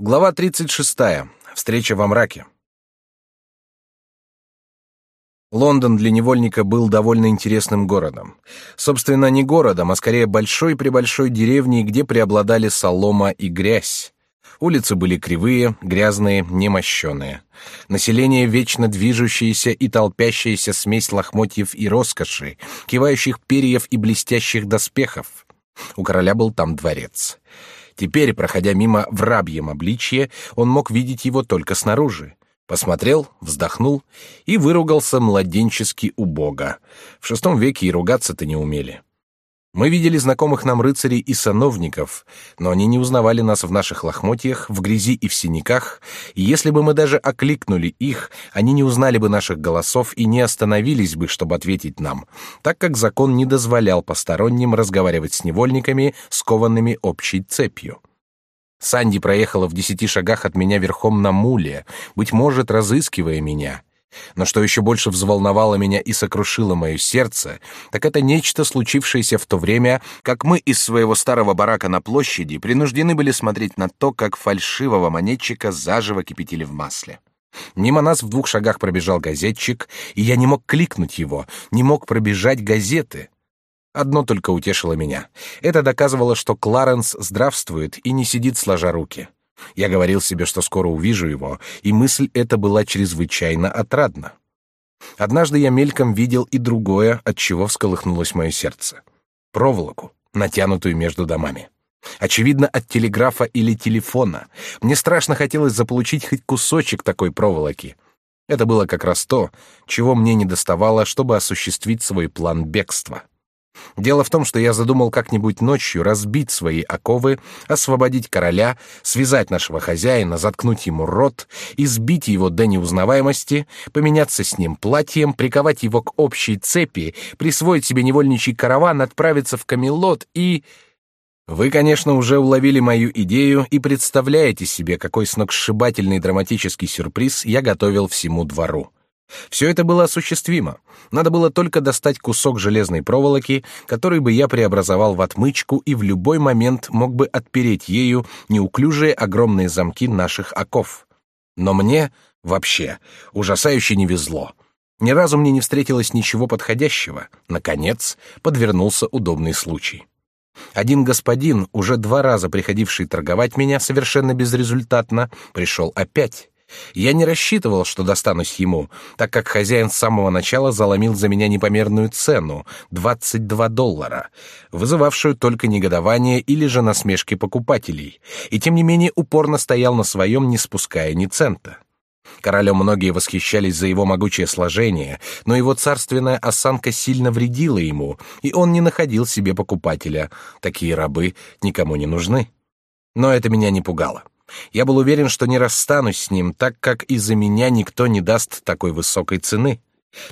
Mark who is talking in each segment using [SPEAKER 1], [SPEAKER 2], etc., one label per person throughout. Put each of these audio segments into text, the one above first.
[SPEAKER 1] Глава 36. Встреча во мраке. Лондон для невольника был довольно интересным городом. Собственно, не городом, а скорее большой-пребольшой деревней, где преобладали солома и грязь. Улицы были кривые, грязные, немощеные. Население вечно движущееся и толпящаяся смесь лохмотьев и роскоши, кивающих перьев и блестящих доспехов. У короля был там дворец. Теперь, проходя мимо в рабьем обличье, он мог видеть его только снаружи. Посмотрел, вздохнул и выругался младенчески убого. В шестом веке и ругаться-то не умели. Мы видели знакомых нам рыцарей и сановников, но они не узнавали нас в наших лохмотьях, в грязи и в синяках, и если бы мы даже окликнули их, они не узнали бы наших голосов и не остановились бы, чтобы ответить нам, так как закон не дозволял посторонним разговаривать с невольниками, скованными общей цепью. Санди проехала в десяти шагах от меня верхом на муле, быть может, разыскивая меня — но что еще больше взволновало меня и сокрушило мое сердце, так это нечто, случившееся в то время, как мы из своего старого барака на площади принуждены были смотреть на то, как фальшивого монетчика заживо кипятили в масле. Мимо нас в двух шагах пробежал газетчик, и я не мог кликнуть его, не мог пробежать газеты. Одно только утешило меня. Это доказывало, что Кларенс здравствует и не сидит сложа руки. Я говорил себе, что скоро увижу его, и мысль эта была чрезвычайно отрадна. Однажды я мельком видел и другое, от чего всколыхнулось мое сердце. Проволоку, натянутую между домами. Очевидно, от телеграфа или телефона. Мне страшно хотелось заполучить хоть кусочек такой проволоки. Это было как раз то, чего мне недоставало, чтобы осуществить свой план бегства. Дело в том, что я задумал как-нибудь ночью разбить свои оковы, освободить короля, связать нашего хозяина, заткнуть ему рот, избить его до неузнаваемости, поменяться с ним платьем, приковать его к общей цепи, присвоить себе невольничий караван, отправиться в Камелот и... Вы, конечно, уже уловили мою идею и представляете себе, какой сногсшибательный драматический сюрприз я готовил всему двору. Все это было осуществимо. Надо было только достать кусок железной проволоки, который бы я преобразовал в отмычку и в любой момент мог бы отпереть ею неуклюжие огромные замки наших оков. Но мне вообще ужасающе не везло. Ни разу мне не встретилось ничего подходящего. Наконец, подвернулся удобный случай. Один господин, уже два раза приходивший торговать меня совершенно безрезультатно, пришел опять. Я не рассчитывал, что достанусь ему, так как хозяин с самого начала заломил за меня непомерную цену — 22 доллара, вызывавшую только негодование или же насмешки покупателей, и тем не менее упорно стоял на своем, не спуская ни цента. Королем многие восхищались за его могучее сложение, но его царственная осанка сильно вредила ему, и он не находил себе покупателя. Такие рабы никому не нужны. Но это меня не пугало. Я был уверен, что не расстанусь с ним, так как из-за меня никто не даст такой высокой цены.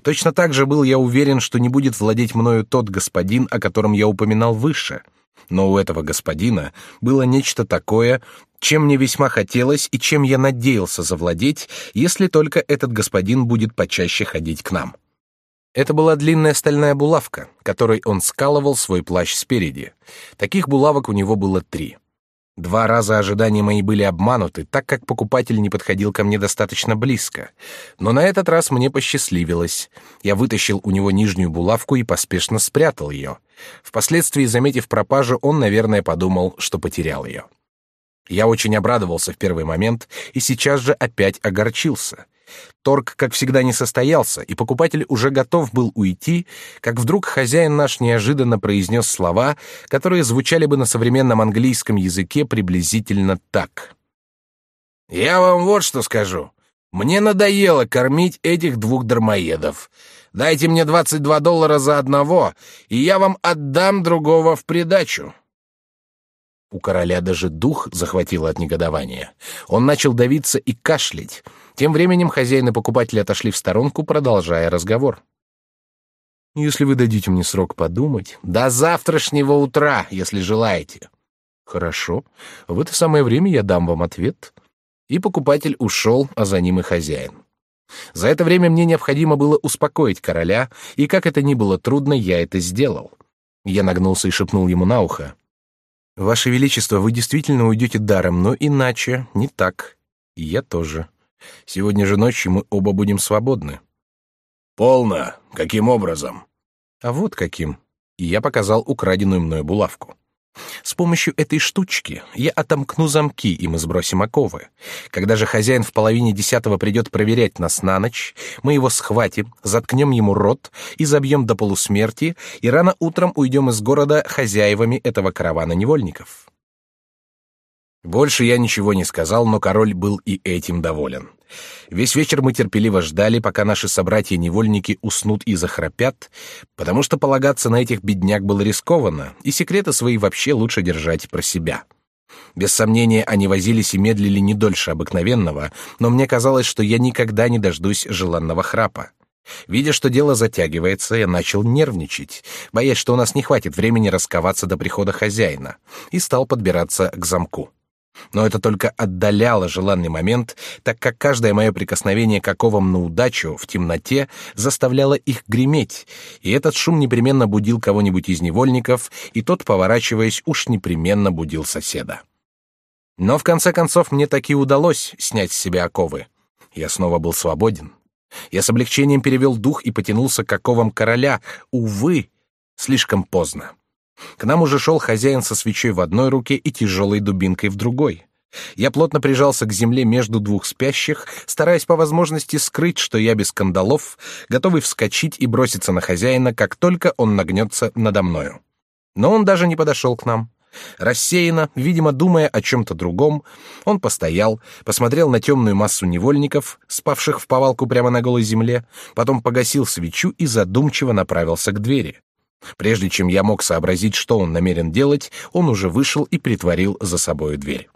[SPEAKER 1] Точно так же был я уверен, что не будет владеть мною тот господин, о котором я упоминал выше. Но у этого господина было нечто такое, чем мне весьма хотелось и чем я надеялся завладеть, если только этот господин будет почаще ходить к нам. Это была длинная стальная булавка, которой он скалывал свой плащ спереди. Таких булавок у него было три. Два раза ожидания мои были обмануты, так как покупатель не подходил ко мне достаточно близко. Но на этот раз мне посчастливилось. Я вытащил у него нижнюю булавку и поспешно спрятал ее. Впоследствии, заметив пропажу, он, наверное, подумал, что потерял ее. Я очень обрадовался в первый момент и сейчас же опять огорчился. Торг, как всегда, не состоялся, и покупатель уже готов был уйти, как вдруг хозяин наш неожиданно произнес слова, которые звучали бы на современном английском языке приблизительно так. «Я вам вот что скажу. Мне надоело кормить этих двух дармоедов. Дайте мне 22 доллара за одного, и я вам отдам другого в придачу». У короля даже дух захватило от негодования. Он начал давиться и кашлять. Тем временем хозяин и покупатель отошли в сторонку, продолжая разговор. «Если вы дадите мне срок подумать...» «До завтрашнего утра, если желаете». «Хорошо. В это самое время я дам вам ответ». И покупатель ушел, а за ним и хозяин. За это время мне необходимо было успокоить короля, и как это ни было трудно, я это сделал. Я нагнулся и шепнул ему на ухо. Ваше Величество, вы действительно уйдете даром, но иначе, не так. И я тоже. Сегодня же ночью мы оба будем свободны.
[SPEAKER 2] Полно. Каким образом?
[SPEAKER 1] А вот каким. И я показал украденную мною булавку. С помощью этой штучки я отомкну замки, и мы сбросим оковы. Когда же хозяин в половине десятого придет проверять нас на ночь, мы его схватим, заткнем ему рот и забьем до полусмерти, и рано утром уйдем из города хозяевами этого каравана невольников. Больше я ничего не сказал, но король был и этим доволен. Весь вечер мы терпеливо ждали, пока наши собратья-невольники уснут и захрапят, потому что полагаться на этих бедняк было рискованно, и секреты свои вообще лучше держать про себя. Без сомнения, они возились и медлили не дольше обыкновенного, но мне казалось, что я никогда не дождусь желанного храпа. Видя, что дело затягивается, я начал нервничать, боясь, что у нас не хватит времени расковаться до прихода хозяина, и стал подбираться к замку. Но это только отдаляло желанный момент, так как каждое мое прикосновение к оковам на удачу в темноте заставляло их греметь, и этот шум непременно будил кого-нибудь из невольников, и тот, поворачиваясь, уж непременно будил соседа. Но в конце концов мне таки удалось снять с себя оковы. Я снова был свободен. Я с облегчением перевел дух и потянулся к оковам короля. Увы, слишком поздно. К нам уже шел хозяин со свечой в одной руке и тяжелой дубинкой в другой. Я плотно прижался к земле между двух спящих, стараясь по возможности скрыть, что я без кандалов, готовый вскочить и броситься на хозяина, как только он нагнется надо мною. Но он даже не подошел к нам. Рассеянно, видимо, думая о чем-то другом, он постоял, посмотрел на темную массу невольников, спавших в повалку прямо на голой земле, потом погасил свечу и задумчиво направился к двери. Прежде чем я мог сообразить, что он намерен делать, он уже вышел и притворил за собою дверь.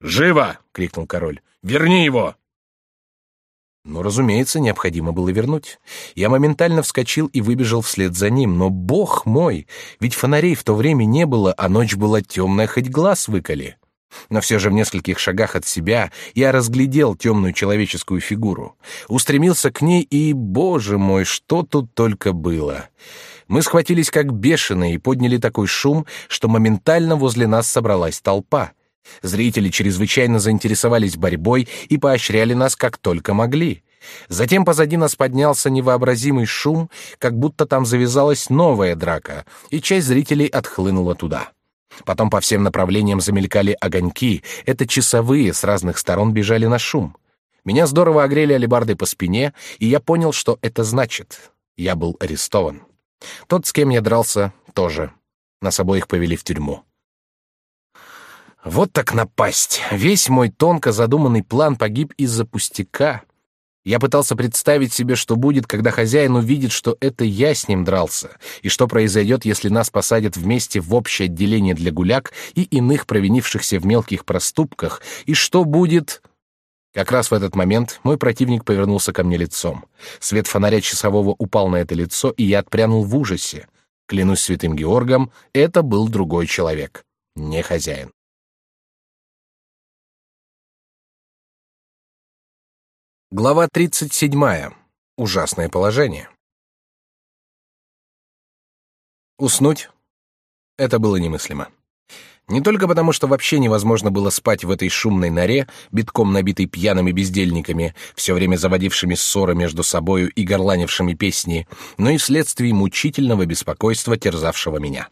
[SPEAKER 2] «Живо!» — крикнул король. «Верни его!»
[SPEAKER 1] Ну, разумеется, необходимо было вернуть. Я моментально вскочил и выбежал вслед за ним, но, бог мой, ведь фонарей в то время не было, а ночь была темная, хоть глаз выколи. Но все же в нескольких шагах от себя я разглядел темную человеческую фигуру, устремился к ней и, боже мой, что тут только было! Мы схватились как бешеные и подняли такой шум, что моментально возле нас собралась толпа. Зрители чрезвычайно заинтересовались борьбой и поощряли нас как только могли. Затем позади нас поднялся невообразимый шум, как будто там завязалась новая драка, и часть зрителей отхлынула туда. Потом по всем направлениям замелькали огоньки, это часовые с разных сторон бежали на шум. Меня здорово огрели алебардой по спине, и я понял, что это значит. Я был арестован. Тот, с кем я дрался, тоже. Нас обоих повели в тюрьму. Вот так напасть. Весь мой тонко задуманный план погиб из-за пустяка. Я пытался представить себе, что будет, когда хозяин увидит, что это я с ним дрался, и что произойдет, если нас посадят вместе в общее отделение для гуляк и иных провинившихся в мелких проступках, и что будет... Как раз в этот момент мой противник повернулся ко мне лицом. Свет фонаря часового упал на это лицо, и я отпрянул в ужасе. Клянусь святым Георгом, это был другой человек, не хозяин. Глава 37. Ужасное положение. Уснуть? Это было немыслимо. Не только потому, что вообще невозможно было спать в этой шумной норе, битком набитой пьяными бездельниками, все время заводившими ссоры между собою и горланившими песни, но и вследствие мучительного беспокойства, терзавшего меня.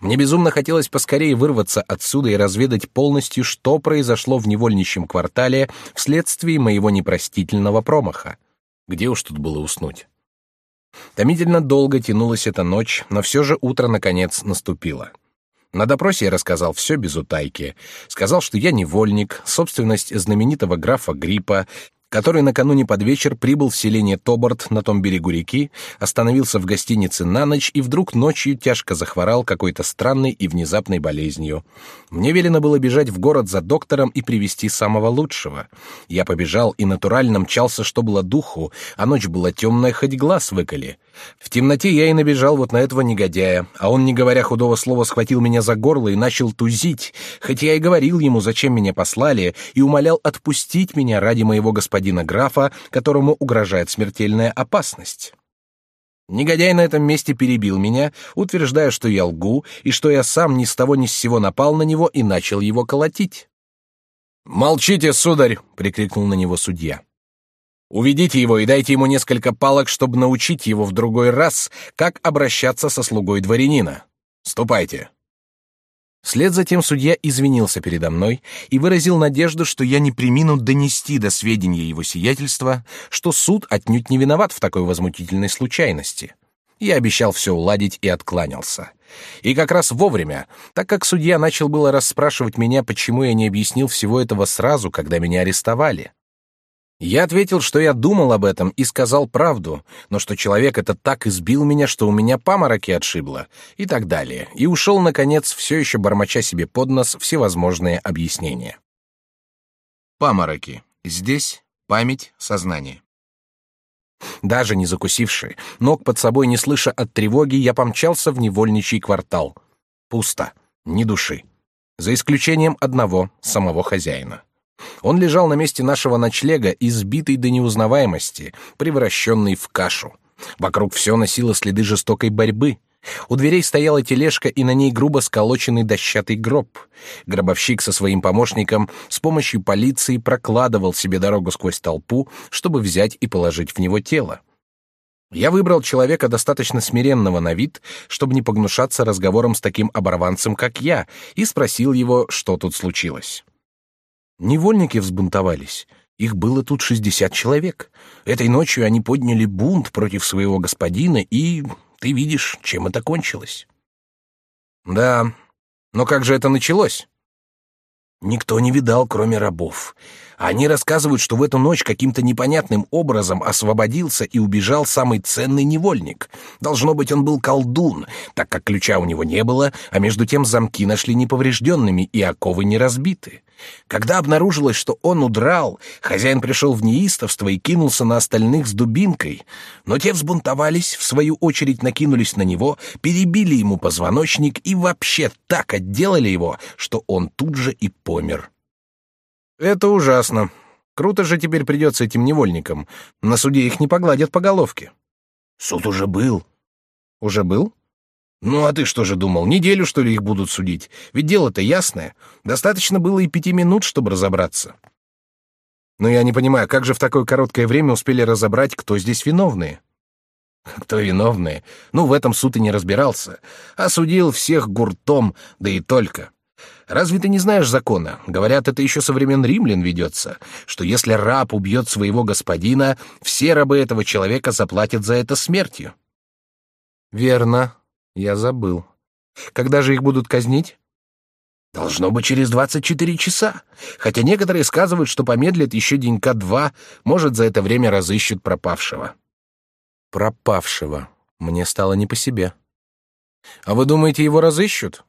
[SPEAKER 1] Мне безумно хотелось поскорее вырваться отсюда и разведать полностью, что произошло в невольничьем квартале вследствие моего непростительного промаха. Где уж тут было уснуть? Томительно долго тянулась эта ночь, но все же утро наконец наступило. На допросе я рассказал все без утайки. Сказал, что я невольник, собственность знаменитого графа Гриппа, который накануне под вечер прибыл в селение Тоборт на том берегу реки, остановился в гостинице на ночь и вдруг ночью тяжко захворал какой-то странной и внезапной болезнью. Мне велено было бежать в город за доктором и привести самого лучшего. Я побежал и натурально мчался, что было духу, а ночь была темная, хоть глаз выколи. В темноте я и набежал вот на этого негодяя, а он, не говоря худого слова, схватил меня за горло и начал тузить, хоть я и говорил ему, зачем меня послали, и умолял отпустить меня ради моего господина графа, которому угрожает смертельная опасность. Негодяй на этом месте перебил меня, утверждая, что я лгу и что я сам ни с того ни с сего напал на него и начал его колотить. «Молчите, сударь!» — прикрикнул на него судья. «Уведите его и дайте ему несколько палок, чтобы научить его в другой раз, как обращаться со слугой дворянина. Ступайте!» Вслед за тем судья извинился передо мной и выразил надежду, что я не примину донести до сведения его сиятельства, что суд отнюдь не виноват в такой возмутительной случайности. Я обещал все уладить и откланялся. И как раз вовремя, так как судья начал было расспрашивать меня, почему я не объяснил всего этого сразу, когда меня арестовали. Я ответил, что я думал об этом и сказал правду, но что человек это так избил меня, что у меня памороки отшибло, и так далее, и ушел, наконец, все еще бормоча себе под нос всевозможные объяснения. Памороки. Здесь память, сознание. Даже не закусивший, ног под собой не слыша от тревоги, я помчался в невольничий квартал. Пусто, ни души. За исключением одного, самого хозяина. Он лежал на месте нашего ночлега, избитый до неузнаваемости, превращенный в кашу. Вокруг все носило следы жестокой борьбы. У дверей стояла тележка и на ней грубо сколоченный дощатый гроб. Гробовщик со своим помощником с помощью полиции прокладывал себе дорогу сквозь толпу, чтобы взять и положить в него тело. Я выбрал человека достаточно смиренного на вид, чтобы не погнушаться разговором с таким оборванцем, как я, и спросил его, что тут случилось. Невольники взбунтовались. Их было тут шестьдесят человек. Этой ночью они подняли бунт против своего господина, и ты видишь, чем это кончилось. Да, но как же это началось? Никто не видал, кроме рабов. Они рассказывают, что в эту ночь каким-то непонятным образом освободился и убежал самый ценный невольник. Должно быть, он был колдун, так как ключа у него не было, а между тем замки нашли неповрежденными и оковы не разбиты. Когда обнаружилось, что он удрал, хозяин пришел в неистовство и кинулся на остальных с дубинкой, но те взбунтовались, в свою очередь накинулись на него, перебили ему позвоночник и вообще так отделали его, что он тут же и помер. Это ужасно. Круто же теперь придется этим невольникам. На суде их не погладят по головке. Суд уже был. Уже был? Ну а ты что же думал, неделю что ли их будут судить? Ведь дело-то ясное. Достаточно было и пяти минут, чтобы разобраться. Но я не понимаю, как же в такое короткое время успели разобрать, кто здесь виновные? Кто виновные? Ну, в этом суд и не разбирался. Осудил всех гуртом, да и только. Разве ты не знаешь закона? Говорят, это еще со времен римлян ведется, что если раб убьет своего господина, все рабы этого человека заплатят за это смертью. Верно, я забыл. Когда же их будут казнить? Должно быть через двадцать четыре часа. Хотя некоторые сказывают, что помедлят еще денька два, может, за это время разыщут пропавшего. Пропавшего. Мне стало не по себе. А вы думаете, его разыщут?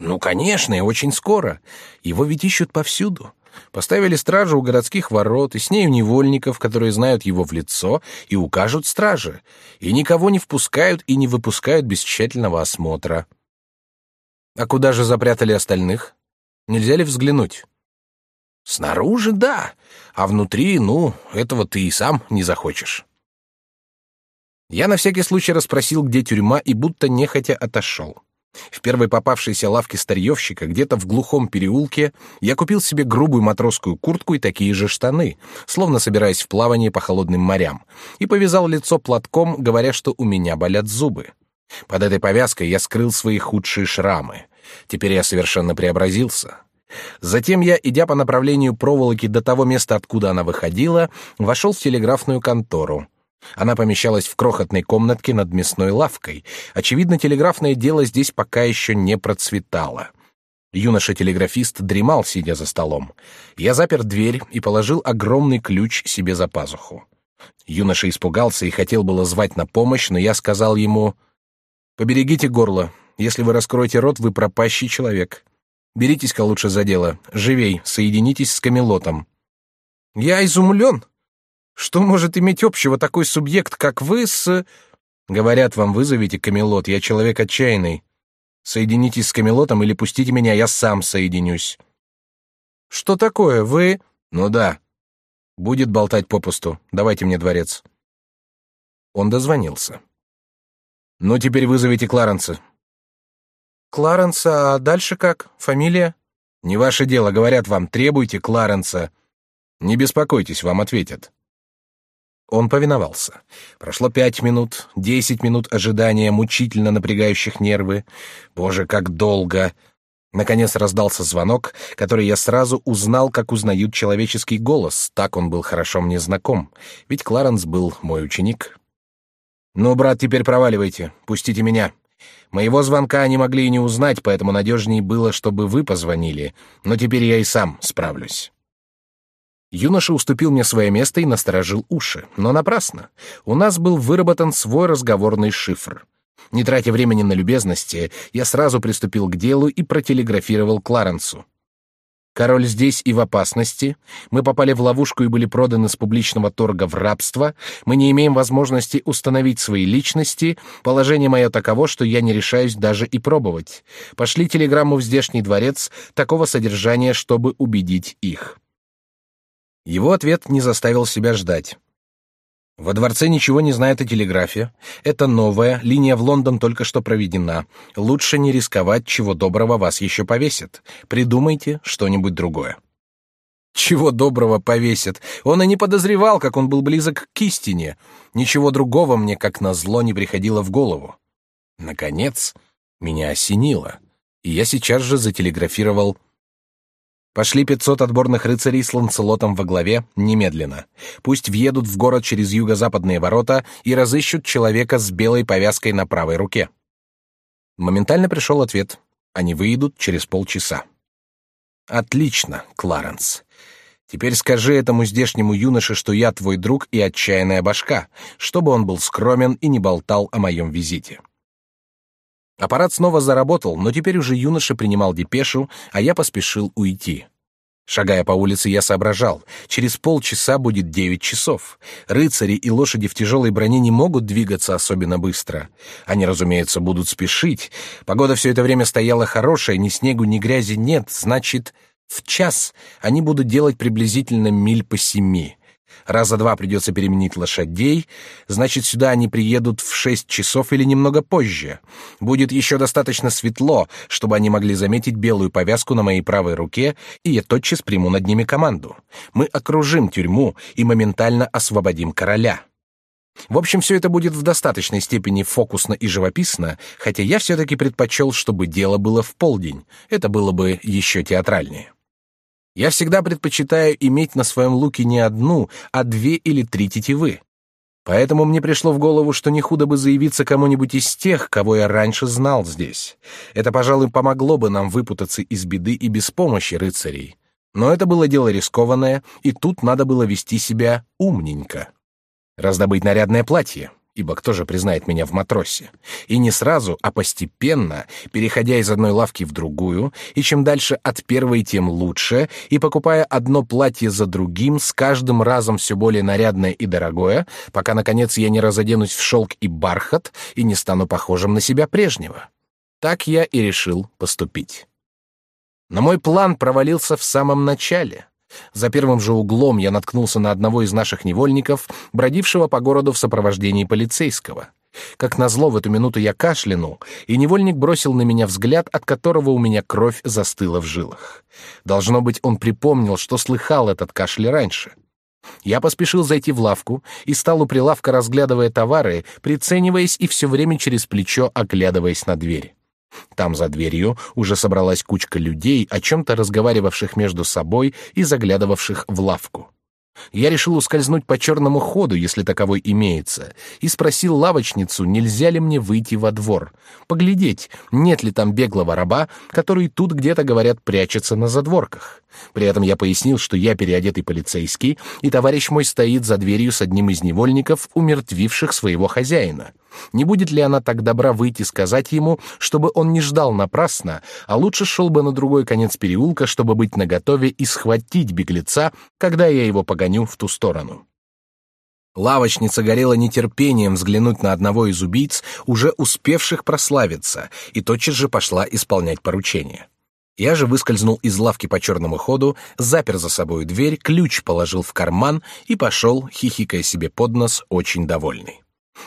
[SPEAKER 1] Ну, конечно, и очень скоро. Его ведь ищут повсюду. Поставили стражу у городских ворот, и с нею невольников, которые знают его в лицо и укажут страже, и никого не впускают и не выпускают без тщательного осмотра. А куда же запрятали остальных? Нельзя ли взглянуть? Снаружи — да, а внутри, ну, этого ты и сам не захочешь. Я на всякий случай расспросил, где тюрьма, и будто нехотя отошел. В первой попавшейся лавке старьевщика, где-то в глухом переулке, я купил себе грубую матросскую куртку и такие же штаны, словно собираясь в плавание по холодным морям, и повязал лицо платком, говоря, что у меня болят зубы. Под этой повязкой я скрыл свои худшие шрамы. Теперь я совершенно преобразился. Затем я, идя по направлению проволоки до того места, откуда она выходила, вошел в телеграфную контору. Она помещалась в крохотной комнатке над мясной лавкой. Очевидно, телеграфное дело здесь пока еще не процветало. Юноша-телеграфист дремал, сидя за столом. Я запер дверь и положил огромный ключ себе за пазуху. Юноша испугался и хотел было звать на помощь, но я сказал ему, «Поберегите горло. Если вы раскроете рот, вы пропащий человек. Беритесь-ка лучше за дело. Живей, соединитесь с Камелотом». Я изумлен. Что может иметь общего такой субъект, как вы, с... Говорят, вам вызовите Камелот, я человек отчаянный. Соединитесь с Камелотом или пустите меня, я сам соединюсь. Что такое, вы... Ну да. Будет болтать попусту. Давайте мне дворец. Он дозвонился. Ну, теперь вызовите Кларенса.
[SPEAKER 3] Кларенса, а дальше как? Фамилия?
[SPEAKER 1] Не ваше дело, говорят вам, требуйте Кларенса. Не беспокойтесь, вам ответят. Он повиновался. Прошло пять минут, десять минут ожидания, мучительно напрягающих нервы. Боже, как долго! Наконец раздался звонок, который я сразу узнал, как узнают человеческий голос. Так он был хорошо мне знаком. Ведь Кларенс был мой ученик. «Ну, брат, теперь проваливайте. Пустите меня. Моего звонка они могли и не узнать, поэтому надежнее было, чтобы вы позвонили. Но теперь я и сам справлюсь». Юноша уступил мне свое место и насторожил уши, но напрасно. У нас был выработан свой разговорный шифр. Не тратя времени на любезности, я сразу приступил к делу и протелеграфировал Кларенсу. Король здесь и в опасности. Мы попали в ловушку и были проданы с публичного торга в рабство. Мы не имеем возможности установить свои личности. Положение мое таково, что я не решаюсь даже и пробовать. Пошли телеграмму в здешний дворец такого содержания, чтобы убедить их. Его ответ не заставил себя ждать. Во дворце ничего не знают о телеграфе. Это новая, линия в Лондон только что проведена. Лучше не рисковать, чего доброго вас еще повесят. Придумайте что-нибудь другое. Чего доброго повесят. Он и не подозревал, как он был близок к истине. Ничего другого мне, как назло, не приходило в голову. Наконец, меня осенило, и я сейчас же зателеграфировал Пошли пятьсот отборных рыцарей с Ланцелотом во главе немедленно. Пусть въедут в город через юго-западные ворота и разыщут человека с белой повязкой на правой руке. Моментально пришел ответ. Они выйдут через полчаса. Отлично, Кларенс. Теперь скажи этому здешнему юноше, что я твой друг и отчаянная башка, чтобы он был скромен и не болтал о моем визите. Аппарат снова заработал, но теперь уже юноша принимал депешу, а я поспешил уйти. Шагая по улице, я соображал, через полчаса будет девять часов. Рыцари и лошади в тяжелой броне не могут двигаться особенно быстро. Они, разумеется, будут спешить. Погода все это время стояла хорошая, ни снегу, ни грязи нет, значит, в час они будут делать приблизительно миль по семи. Раза два придется переменить лошадей, значит, сюда они приедут в шесть часов или немного позже. Будет еще достаточно светло, чтобы они могли заметить белую повязку на моей правой руке, и я тотчас приму над ними команду. Мы окружим тюрьму и моментально освободим короля. В общем, все это будет в достаточной степени фокусно и живописно, хотя я все-таки предпочел, чтобы дело было в полдень. Это было бы еще театральнее. Я всегда предпочитаю иметь на своем луке не одну, а две или три тетивы. Поэтому мне пришло в голову, что не худо бы заявиться кому-нибудь из тех, кого я раньше знал здесь. Это, пожалуй, помогло бы нам выпутаться из беды и без помощи рыцарей. Но это было дело рискованное, и тут надо было вести себя умненько. Раздобыть нарядное платье, ибо кто же признает меня в матросе? И не сразу, а постепенно, переходя из одной лавки в другую, и чем дальше от первой, тем лучше, и покупая одно платье за другим, с каждым разом все более нарядное и дорогое, пока, наконец, я не разоденусь в шелк и бархат и не стану похожим на себя прежнего. Так я и решил поступить. Но мой план провалился в самом начале. За первым же углом я наткнулся на одного из наших невольников, бродившего по городу в сопровождении полицейского. Как назло, в эту минуту я кашлянул, и невольник бросил на меня взгляд, от которого у меня кровь застыла в жилах. Должно быть, он припомнил, что слыхал этот кашель раньше. Я поспешил зайти в лавку и стал у прилавка, разглядывая товары, прицениваясь и все время через плечо оглядываясь на дверь. Там за дверью уже собралась кучка людей, о чем-то разговаривавших между собой и заглядывавших в лавку. Я решил ускользнуть по черному ходу, если таковой имеется, и спросил лавочницу, нельзя ли мне выйти во двор, поглядеть, нет ли там беглого раба, который тут где-то, говорят, прячется на задворках. При этом я пояснил, что я переодетый полицейский, и товарищ мой стоит за дверью с одним из невольников, умертвивших своего хозяина. Не будет ли она так добра выйти сказать ему, чтобы он не ждал напрасно, а лучше шел бы на другой конец переулка, чтобы быть наготове и схватить беглеца, когда я его погоню в ту сторону? Лавочница горела нетерпением взглянуть на одного из убийц, уже успевших прославиться, и тотчас же пошла исполнять поручение. Я же выскользнул из лавки по черному ходу, запер за собой дверь, ключ положил в карман и пошел, хихикая себе под нос, очень довольный.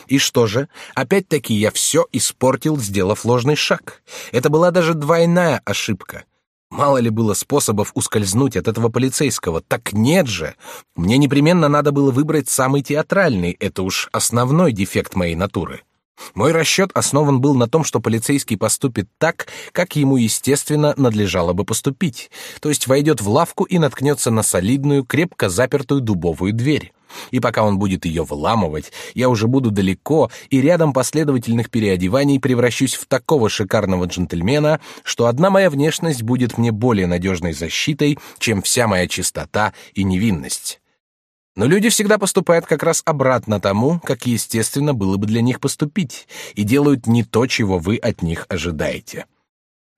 [SPEAKER 1] И что же? Опять-таки я все испортил, сделав ложный шаг. Это была даже двойная ошибка. Мало ли было способов ускользнуть от этого полицейского. Так нет же. Мне непременно надо было выбрать самый театральный. Это уж основной дефект моей натуры. Мой расчет основан был на том, что полицейский поступит так, как ему, естественно, надлежало бы поступить, то есть войдет в лавку и наткнется на солидную, крепко запертую дубовую дверь. И пока он будет ее выламывать, я уже буду далеко, и рядом последовательных переодеваний превращусь в такого шикарного джентльмена, что одна моя внешность будет мне более надежной защитой, чем вся моя чистота и невинность. Но люди всегда поступают как раз обратно тому, как естественно было бы для них поступить, и делают не то, чего вы от них ожидаете.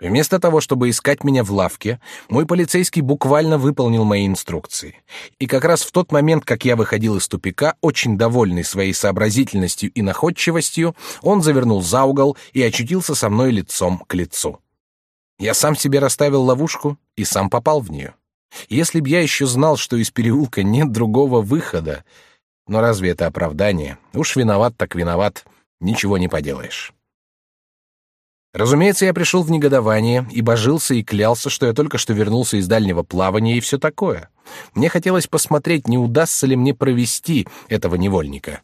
[SPEAKER 1] Вместо того, чтобы искать меня в лавке, мой полицейский буквально выполнил мои инструкции. И как раз в тот момент, как я выходил из тупика, очень довольный своей сообразительностью и находчивостью, он завернул за угол и очутился со мной лицом к лицу. Я сам себе расставил ловушку и сам попал в нее. Если б я еще знал, что из переулка нет другого выхода... Но разве это оправдание? Уж виноват так виноват, ничего не поделаешь. Разумеется, я пришел в негодование и божился и клялся, что я только что вернулся из дальнего плавания и все такое. Мне хотелось посмотреть, не удастся ли мне провести этого невольника.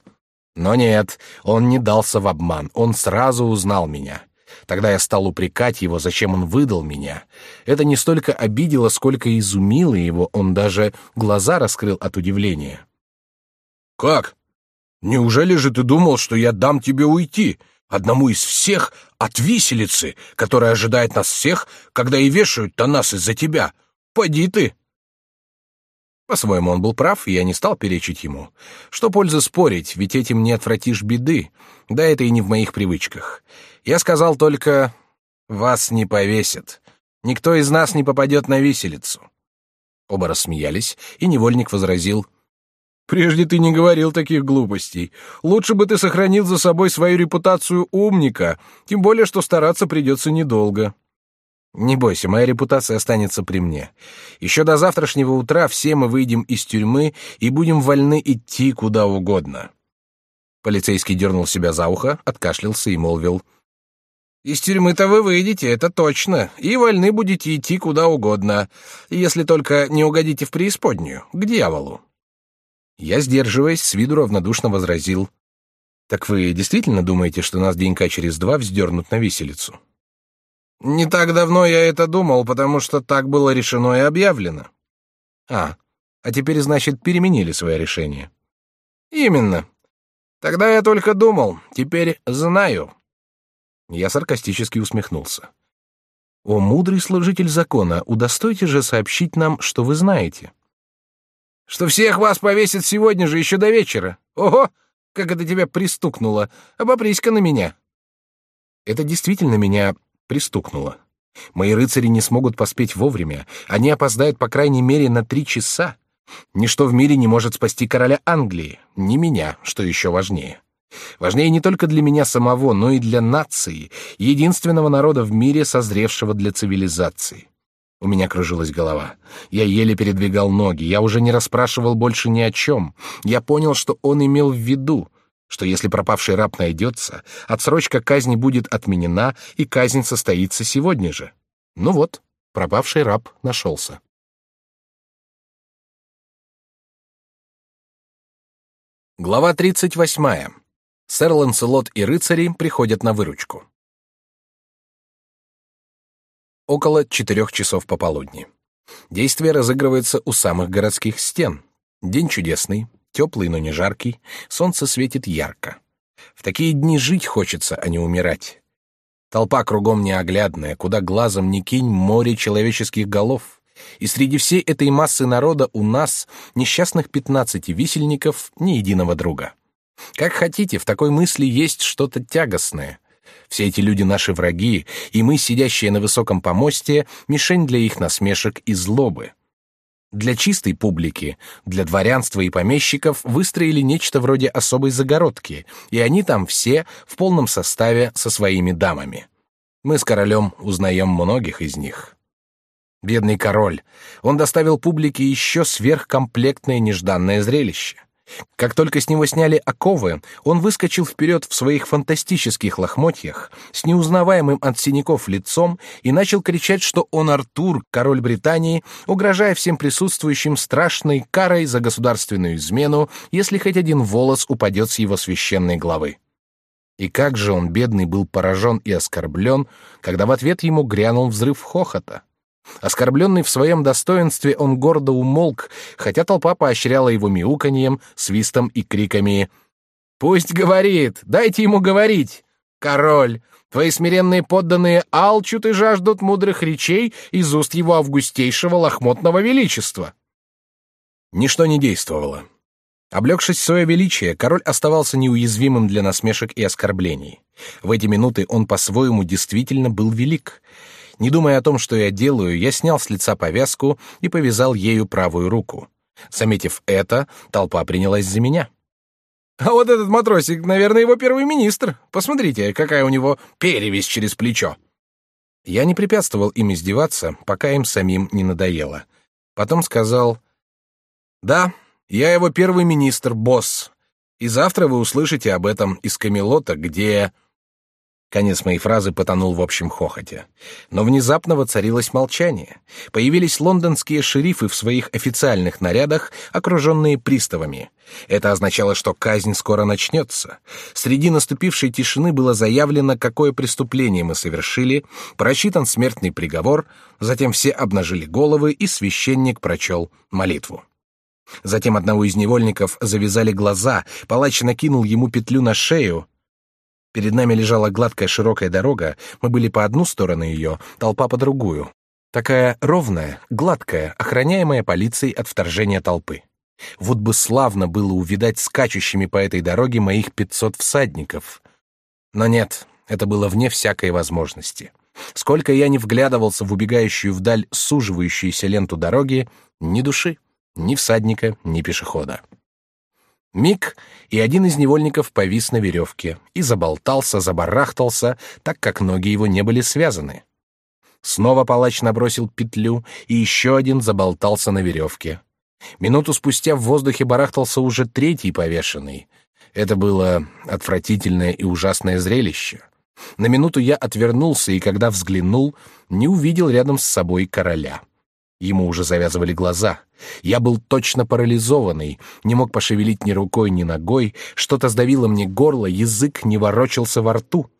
[SPEAKER 1] Но нет, он не дался в обман, он сразу узнал меня. Тогда я стал упрекать его, зачем он выдал меня. Это не столько обидело, сколько изумило его, он даже глаза раскрыл от удивления.
[SPEAKER 2] «Как? Неужели же ты думал, что я дам тебе уйти? Одному из всех от виселицы, которая ожидает нас всех, когда и вешают-то нас из-за тебя? Поди ты!»
[SPEAKER 1] По-своему, он был прав, и я не стал перечить ему. Что пользы спорить, ведь этим не отвратишь беды. Да это и не в моих привычках. Я сказал только «Вас не повесят. Никто из нас не попадет на виселицу». Оба рассмеялись, и невольник возразил «Прежде ты не говорил таких глупостей. Лучше бы ты сохранил за собой свою репутацию умника, тем более, что стараться придется недолго». Не бойся, моя репутация останется при мне. Еще до завтрашнего утра все мы выйдем из тюрьмы и будем вольны идти куда угодно. Полицейский дернул себя за ухо, откашлялся и молвил: из тюрьмы-то вы выйдете, это точно, и вольны будете идти куда угодно, если только не угодите в преисподнюю, к дьяволу. Я, сдерживаясь, с виду равнодушно возразил. «Так вы действительно думаете, что нас денька через два вздернут на виселицу?» «Не так давно я это думал, потому что так было решено и объявлено». «А, а теперь, значит, переменили свое решение?» «Именно. Тогда я только думал, теперь знаю». Я саркастически усмехнулся. «О, мудрый служитель закона, удостойте же сообщить нам, что вы знаете». «Что всех вас повесят сегодня же, еще до вечера. Ого, как это тебя пристукнуло! Обопрись-ка на меня!» Это действительно меня пристукнуло. Мои рыцари не смогут поспеть вовремя, они опоздают по крайней мере на три часа. Ничто в мире не может спасти короля Англии, ни меня, что еще важнее. Важнее не только для меня самого, но и для нации, единственного народа в мире, созревшего для цивилизации. У меня кружилась голова. Я еле передвигал ноги. Я уже не расспрашивал больше ни о чем. Я понял, что он имел в виду, что если пропавший раб найдется, отсрочка казни будет отменена, и казнь состоится сегодня же. Ну вот, пропавший раб нашелся. Глава тридцать восьмая сэр Ланселот и рыцари приходят на выручку. Около четырех часов пополудни. Действие разыгрывается у самых городских стен. День чудесный, теплый, но не жаркий, солнце светит ярко. В такие дни жить хочется, а не умирать. Толпа кругом неоглядная, куда глазом не кинь море человеческих голов. И среди всей этой массы народа у нас, несчастных пятнадцати висельников, ни единого друга. Как хотите, в такой мысли есть что-то тягостное. Все эти люди наши враги, и мы, сидящие на высоком помосте, мишень для их насмешек и злобы. Для чистой публики, для дворянства и помещиков выстроили нечто вроде особой загородки, и они там все в полном составе со своими дамами. Мы с королем узнаем многих из них. Бедный король. Он доставил публике еще сверхкомплектное нежданное зрелище. Как только с него сняли оковы, он выскочил вперед в своих фантастических лохмотьях, с неузнаваемым от синяков лицом, и начал кричать, что он Артур, король Британии, угрожая всем присутствующим страшной карой за государственную измену, если хоть один волос упадет с его священной главы. И как же он, бедный, был поражен и оскорблен, когда в ответ ему грянул взрыв хохота. Оскорбленный в своем достоинстве, он гордо умолк, хотя толпа поощряла его мяуканьем, свистом и криками. «Пусть говорит! Дайте ему говорить! Король! Твои смиренные подданные алчут и жаждут мудрых речей из уст его августейшего лохмотного величества!» Ничто не действовало. Облегшись в свое величие, король оставался неуязвимым для насмешек и оскорблений. В эти минуты он по-своему действительно был велик. Не думая о том, что я делаю, я снял с лица повязку и повязал ею правую руку. Заметив это, толпа принялась за меня. А вот этот матросик, наверное, его первый министр. Посмотрите, какая у него перевязь через плечо. Я не препятствовал им издеваться, пока им самим не надоело. Потом сказал: "Да, я его первый министр, босс. И завтра вы услышите об этом из Камелота, где Конец моей фразы потонул в общем хохоте. Но внезапно воцарилось молчание. Появились лондонские шерифы в своих официальных нарядах, окруженные приставами. Это означало, что казнь скоро начнется. Среди наступившей тишины было заявлено, какое преступление мы совершили, прочитан смертный приговор, затем все обнажили головы, и священник прочел молитву. Затем одного из невольников завязали глаза, палач накинул ему петлю на шею, Перед нами лежала гладкая широкая дорога, мы были по одну сторону ее, толпа по другую. Такая ровная, гладкая, охраняемая полицией от вторжения толпы. Вот бы славно было увидать скачущими по этой дороге моих пятьсот всадников. Но нет, это было вне всякой возможности. Сколько я не вглядывался в убегающую вдаль суживающуюся ленту дороги, ни души, ни всадника, ни пешехода. Миг, и один из невольников повис на веревке и заболтался, забарахтался, так как ноги его не были связаны. Снова палач набросил петлю, и еще один заболтался на веревке. Минуту спустя в воздухе барахтался уже третий повешенный. Это было отвратительное и ужасное зрелище. На минуту я отвернулся, и когда взглянул, не увидел рядом с собой короля. Ему уже завязывали глаза. Я был точно парализованный, не мог пошевелить ни рукой, ни ногой, что-то сдавило мне горло, язык не ворочался во рту.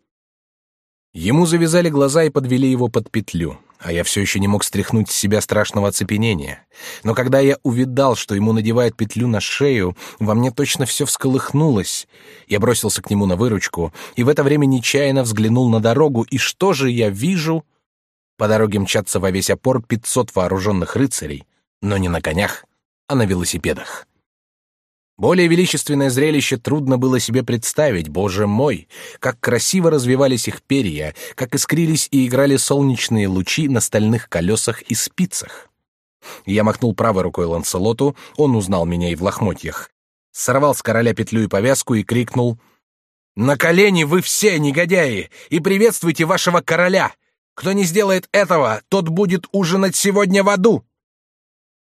[SPEAKER 1] Ему завязали глаза и подвели его под петлю, а я все еще не мог стряхнуть с себя страшного оцепенения. Но когда я увидал, что ему надевают петлю на шею, во мне точно все всколыхнулось. Я бросился к нему на выручку, и в это время нечаянно взглянул на дорогу, и что же я вижу? По дороге мчатся во весь опор пятьсот вооруженных рыцарей, но не на конях, а на велосипедах. Более величественное зрелище трудно было себе представить, боже мой, как красиво развивались их перья, как искрились и играли солнечные лучи на стальных колесах и спицах. Я махнул правой рукой Ланселоту, он узнал меня и в лохмотьях. Сорвал с короля петлю и повязку и крикнул «На колени вы все, негодяи, и приветствуйте вашего короля! Кто не сделает этого, тот будет ужинать сегодня в аду.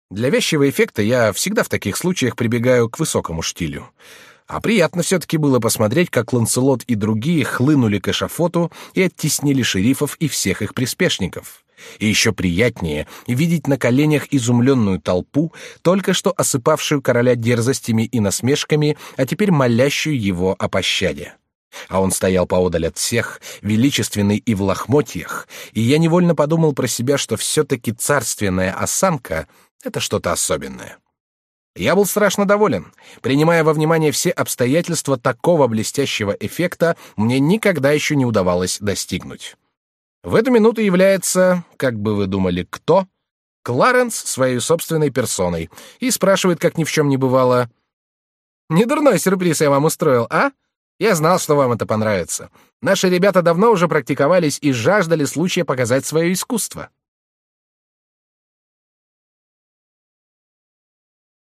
[SPEAKER 1] Для вещего эффекта я всегда в таких случаях прибегаю к высокому штилю. А приятно все-таки было посмотреть, как Ланселот и другие хлынули к эшафоту и оттеснили шерифов и всех их приспешников. И еще приятнее видеть на коленях изумленную толпу, только что осыпавшую короля дерзостями и насмешками, а теперь молящую его о пощаде. А он стоял поодаль от всех, величественный и в лохмотьях, и я невольно подумал про себя, что все-таки царственная осанка — это что-то особенное. Я был страшно доволен. Принимая во внимание все обстоятельства такого блестящего эффекта, мне никогда еще не удавалось достигнуть. В эту минуту является, как бы вы думали, кто? Кларенс своей собственной персоной и спрашивает, как ни в чем не бывало. «Не дурной сюрприз я вам устроил, а?» Я знал, что вам это понравится. Наши ребята давно уже практиковались и жаждали случая показать свое искусство.